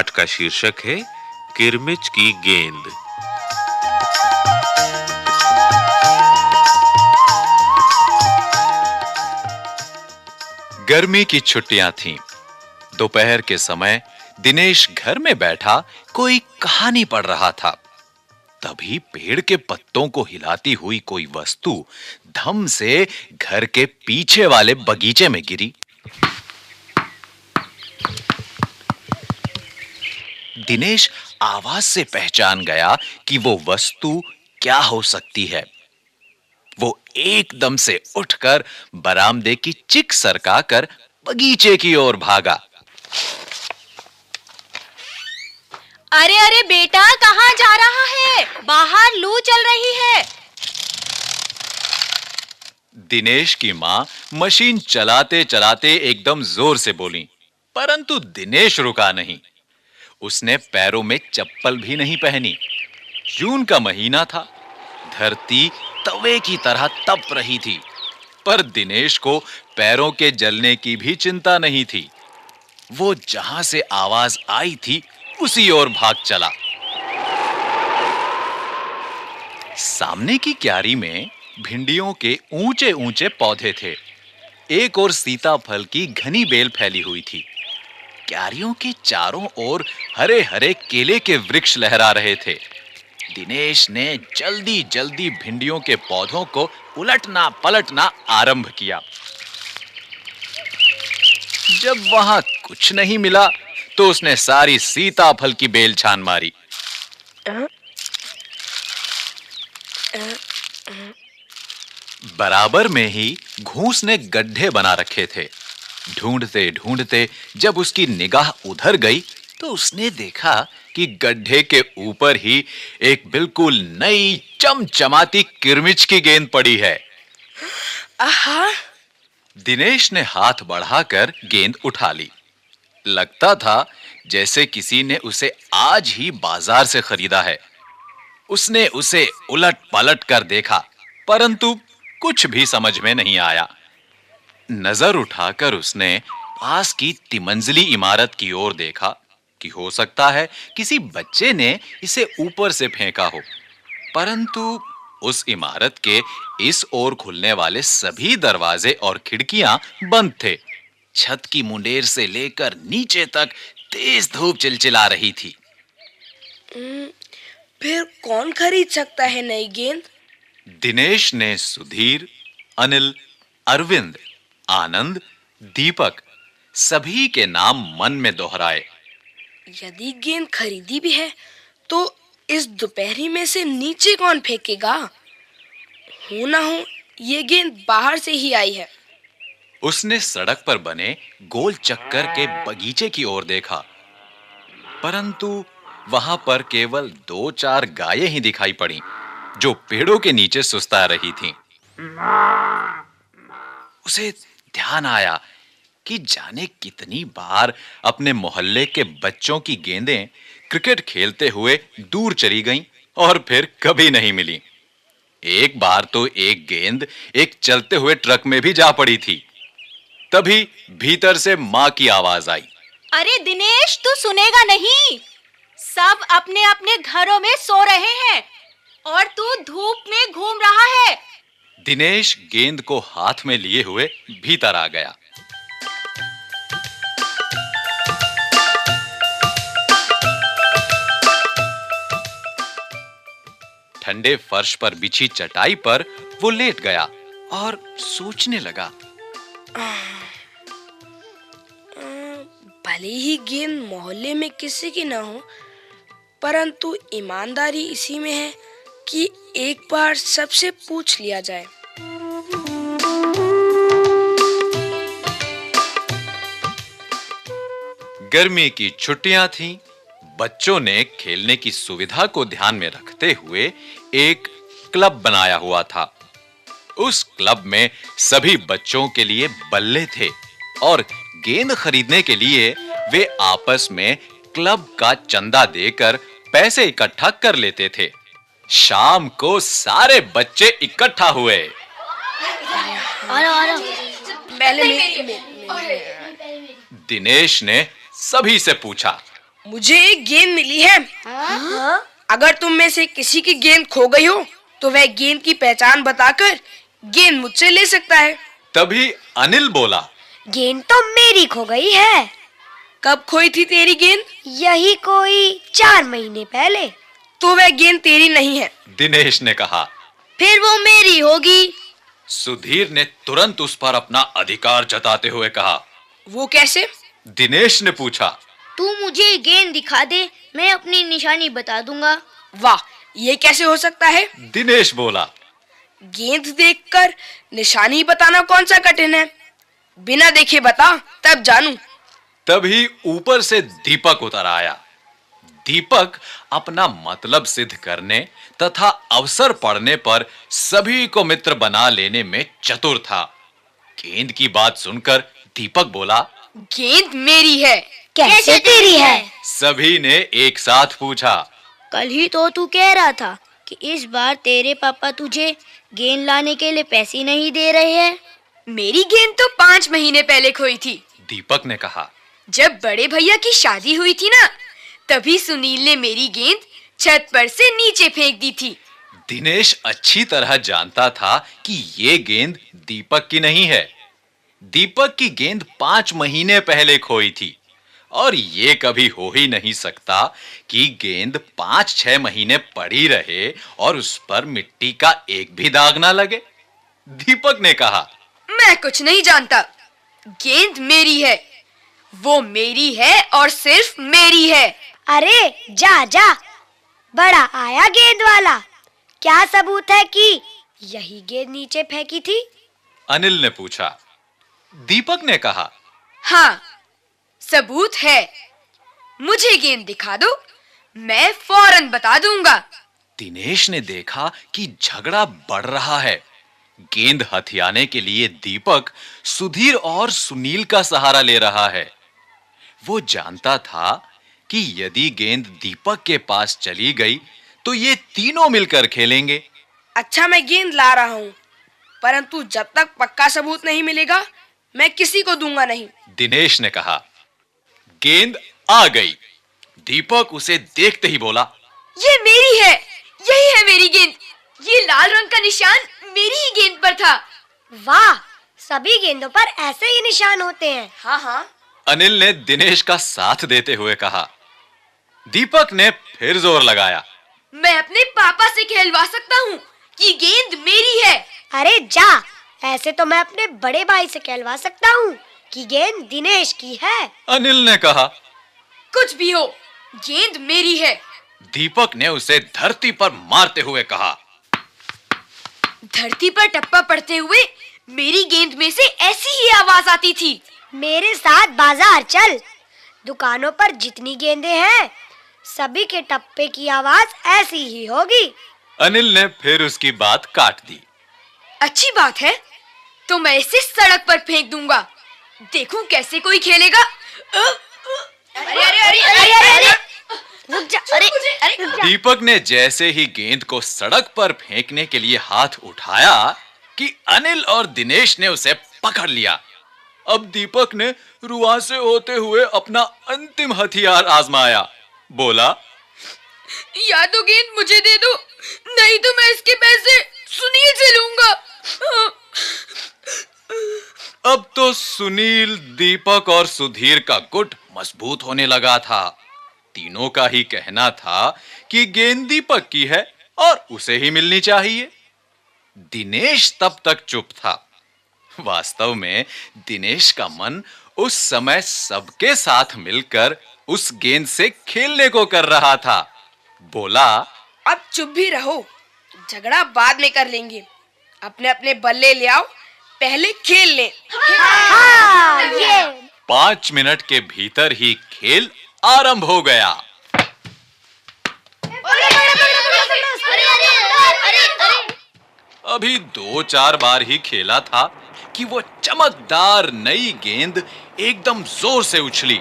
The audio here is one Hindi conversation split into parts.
पाठ का शीर्षक है, किरमिच की गेंद। गर्मी की छुट्टियाँ थीं। दोपहर के समय दिनेश घर में बैठा कोई कहानी पढ़ रहा था। तभी पेड़ के पत्तों को हिलाती हुई कोई वस्तु धम से घर के पीछे वाले बगीचे में गिरी। दिनेश आवाज़ से पहचान गया कि वो वस्तु क्या हो सकती है। वो एकदम से उठकर बरामदे की चिक सरकाकर बगीचे की ओर भागा। अरे अरे बेटा कहाँ जा रहा है? बाहर लू चल रही है। दिनेश की माँ मशीन चलाते चलाते एकदम ज़ोर से बोली परंतु दिनेश रुका नहीं। उसने पैरों में चप्पल भी नहीं पहनी। जून का महीना था। धरती तवे की तरह तप रही थी। पर दिनेश को पैरों के जलने की भी चिंता नहीं थी। वो जहाँ से आवाज़ आई थी, उसी ओर भाग चला। सामने की क्यारी में भिंडियों के ऊँचे ऊँचे पौधे थे। एक और सीताफल की घनी बेल फैली हुई थी। क्यारियों के चारों ओर हरे हरे केले के वृक्ष लहरा रहे थे। दिनेश ने जल्दी जल्दी भिंडियों के पौधों को उलटना पलटना आरंभ किया। जब वहाँ कुछ नहीं मिला तो उसने सारी सीताफल की बेल छान मारी। बराबर में ही घूस ने गड्ढे बना रखे थे। ढूंढते ढूंढते जब उसकी निगाह उधर गई तो उसने देखा कि गड्ढे के ऊपर ही एक बिल्कुल नई चमचमाती किरमिच की गेंद पड़ी है। आहा। दिनेश ने हाथ बढ़ाकर गेंद उठा ली। लगता था जैसे किसी ने उसे आज ही बाज़ार से खरीदा है। उसने उसे उलट पलट कर देखा परंतु कुछ भी समझ में नहीं आया। नज़र उठाकर उसने पास की तिमंजली इमारत की ओर देखा कि हो सकता है किसी बच्चे ने इसे ऊपर से फेंका हो। परंतु उस इमारत के इस ओर खुलने वाले सभी दरवाजे और खिड़कियाँ बंद थे। छत की मुंडेर से लेकर नीचे तक तेज धूप चिलचिला रही थी। फिर कौन खरीद सकता है नई गेंद? दिनेश ने सुधीर अनिल अरविंद आनंद दीपक सभी के नाम मन में दोहराए। यदि गेंद खरीदी भी है तो इस दोपहरी में से नीचे कौन फेंकेगा? हो ना हो ये गेंद बाहर से ही आई है। उसने सड़क पर बने गोल चक्कर के बगीचे की ओर देखा। परंतु वहाँ पर केवल दो चार गायें ही दिखाई पड़ी जो पेड़ों के नीचे सुस्ता रही थीं। उसे ध्यान आया कि जाने कितनी बार अपने मोहल्ले के बच्चों की गेंदें क्रिकेट खेलते हुए दूर चली गईं और फिर कभी नहीं मिली। एक बार तो एक गेंद एक चलते हुए ट्रक में भी जा पड़ी थी। तभी भीतर से माँ की आवाज़ आई। अरे दिनेश, तू सुनेगा नहीं? सब अपने अपने घरों में सो रहे हैं और तू धूप में घूम रहा है। दिनेश गेंद को हाथ में लिए हुए भीतर आ गया। ठंडे फर्श पर बिछी चटाई पर वो लेट गया और सोचने लगा। भले ही गेंद मोहल्ले में किसी की ना हो, परंतु ईमानदारी इसी में है कि एक बार सबसे पूछ लिया जाए। गर्मी की छुट्टियाँ थीं। बच्चों ने खेलने की सुविधा को ध्यान में रखते हुए एक क्लब बनाया हुआ था। उस क्लब में सभी बच्चों के लिए बल्ले थे और गेंद खरीदने के लिए वे आपस में क्लब का चंदा देकर पैसे इकट्ठा कर लेते थे। शाम को सारे बच्चे इकट्ठा हुए। दिनेश ने सभी से पूछा। मुझे एक गेंद मिली है। हाँ? अगर तुम में से किसी की गेंद खो गई हो तो वह गेंद की पहचान बताकर गेंद मुझसे ले सकता है। तभी अनिल बोला गेंद तो मेरी खो गई है। कब खोई थी तेरी गेंद यही कोई चार महीने पहले। तो वह गेंद तेरी नहीं है। दिनेश ने कहा फिर वो मेरी होगी। सुधीर ने तुरंत उस पर अपना अधिकार जताते हुए कहा वो कैसे? दिनेश ने पूछा तू मुझे गेंद दिखा दे मैं अपनी निशानी बता दूँगा। वाह ये कैसे हो सकता है? दिनेश बोला गेंद देखकर निशानी बताना कौन सा कठिन है? बिना देखे बता तब जानू। तभी ऊपर से दीपक उतर आया। दीपक अपना मतलब सिद्ध करने तथा अवसर पड़ने पर सभी को मित्र बना लेने में चतुर था। गेंद की बात सुनकर दीपक बोला गेंद मेरी है। कैसे तेरी है? सभी ने एक साथ पूछा। कल ही तो तू कह रहा था कि इस बार तेरे पापा तुझे गेंद लाने के लिए पैसे नहीं दे रहे हैं। मेरी गेंद तो पाँच महीने पहले खोई थी। दीपक ने कहा जब बड़े भैया की शादी हुई थी ना तभी सुनील ने मेरी गेंद छत पर से नीचे फेंक दी थी। दिनेश अच्छी तरह जानता था कि ये गेंद दीपक की नहीं है। दीपक की गेंद पाँच महीने पहले खोई थी। और ये कभी हो ही नहीं सकता कि गेंद पाँच छह महीने पड़ी रहे और उस पर मिट्टी का एक भी दाग ना लगे। दीपक ने कहा मैं कुछ नहीं जानता। गेंद मेरी है। वो मेरी है और सिर्फ़ मेरी है। अरे जा जा। बड़ा आया गेंद वाला। क्या सबूत है कि यही गेंद नीचे फेंकी थी? अनिल ने पूछा दीपक ने कहा हाँ सबूत है। मुझे गेंद दिखा दो मैं फ़ौरन बता दूँगा। दिनेश ने देखा कि झगड़ा बढ़ रहा है। गेंद हथियाने के लिए दीपक सुधीर और सुनील का सहारा ले रहा है। वो जानता था कि यदि गेंद दीपक के पास चली गई तो ये तीनों मिलकर खेलेंगे। अच्छा मैं गेंद ला रहा हूँ परंतु जब तक पक्का सबूत नहीं मिलेगा मैं किसी को दूँगा नहीं। दिनेश ने कहा गेंद आ गई। दीपक उसे देखते ही बोला ये मेरी है यही है मेरी गेंद। ये लाल रंग का निशान मेरी ही गेंद पर था। वाह सभी गेंदों पर ऐसे ही निशान होते हैं। हाँ हाँ। अनिल ने दिनेश का साथ देते हुए कहा दीपक ने फिर ज़ोर लगाया। मैं अपने पापा से कहलवा सकता हूँ कि गेंद मेरी है। अरे जा ऐसे तो मैं अपने बड़े भाई से कहलवा सकता हूँ कि गेंद दिनेश की है। अनिल ने कहा कुछ भी हो गेंद मेरी है। दीपक ने उसे धरती पर मारते हुए कहा। धरती पर टप्पा पड़ते हुए मेरी गेंद में से ऐसी ही आवाज़ आती थी। मेरे साथ बाज़ार चल। दुकानों पर जितनी गेंदे हैं सभी के टप्पे की आवाज़ ऐसी ही होगी। अनिल ने फिर उसकी बात काट दी। अच्छी बात है तो मैं इसे सड़क पर फेंक दूँगा। देखूँ कैसे कोई खेलेगा। अरे अरे अरे अरे अरे अरे। रुक जा अरे अरे दीपक ने जैसे ही गेंद को सड़क पर फेंकने के लिए हाथ उठाया कि अनिल और दिनेश ने उसे पकड़ लिया। अब दीपक ने रुआ से होते हुए अपना अंतिम हथियार आजमाया। बोला या तो गेंद मुझे दे दो नहीं तो मैं इसके पैसे सुनील से लूँगा। अब तो सुनील, दीपक और सुधीर का गुट मज़बूत होने लगा था। तीनों का ही कहना था कि गेंद दीपक की है और उसे ही मिलनी चाहिए। दिनेश तब तक चुप था। वास्तव में दिनेश का मन उस समय सबके साथ मिलकर उस गेंद से खेलने को कर रहा था। बोला, अब चुप भी रहो, झगड़ा बाद में कर लेंगे। अपने अपने बल्ले ले आओ पहले खेल लें। हाँ ये। पाँच मिनट के भीतर ही खेल आरंभ हो गया। अभी दो चार बार ही खेला था कि वो चमकदार नई गेंद एकदम ज़ोर से उछली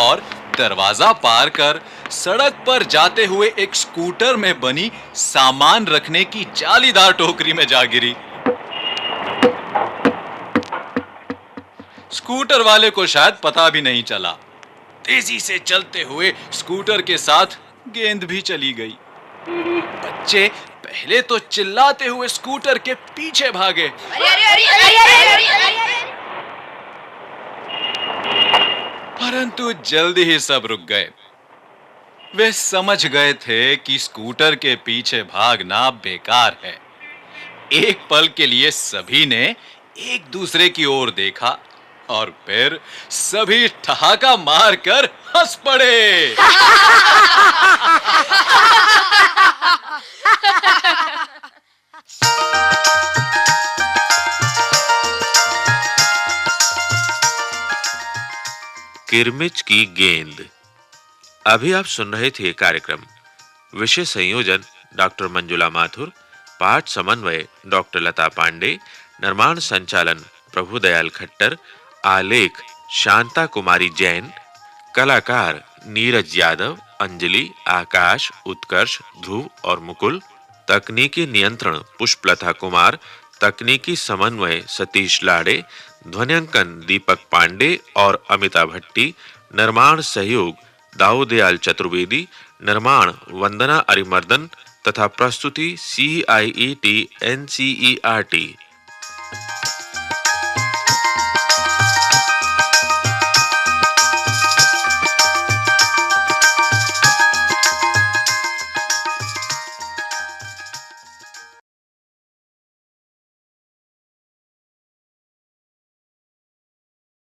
और दरवाज़ा पार कर सड़क पर जाते हुए एक स्कूटर में बनी सामान रखने की जालीदार टोकरी में जा गिरी। स्कूटर वाले को शायद पता भी नहीं चला। तेज़ी से चलते हुए स्कूटर के साथ गेंद भी चली गई। बच्चे पहले तो चिल्लाते हुए स्कूटर के पीछे भागे। परंतु जल्दी ही सब रुक गए। वे समझ गए थे कि स्कूटर के पीछे भागना बेकार है। एक पल के लिए सभी ने एक दूसरे की ओर देखा। और फिर सभी ठहाका मारकर हंस पड़े। किरमिच की गेंद। अभी आप सुन रहे थे कार्यक्रम। विषय संयोजन डॉक्टर मंजुला माथुर, पाठ समन्वय डॉक्टर लता पांडे, निर्माण संचालन प्रभुदयाल खट्टर आलेख, शांता कुमारी जैन, कलाकार नीरज यादव, अंजलि, आकाश, उत्कर्ष, ध्रुव और मुकुल, तकनीकी नियंत्रण पुष्पलता कुमार, तकनीकी समन्वय सतीश लाड़े, ध्वनियांकन दीपक पांडे और अमिता भट्टी, निर्माण सहयोग दाऊदयाल चतुर्वेदी, निर्माण वंदना अरिमर्दन तथा प्रस्तुति C I E T N C E R T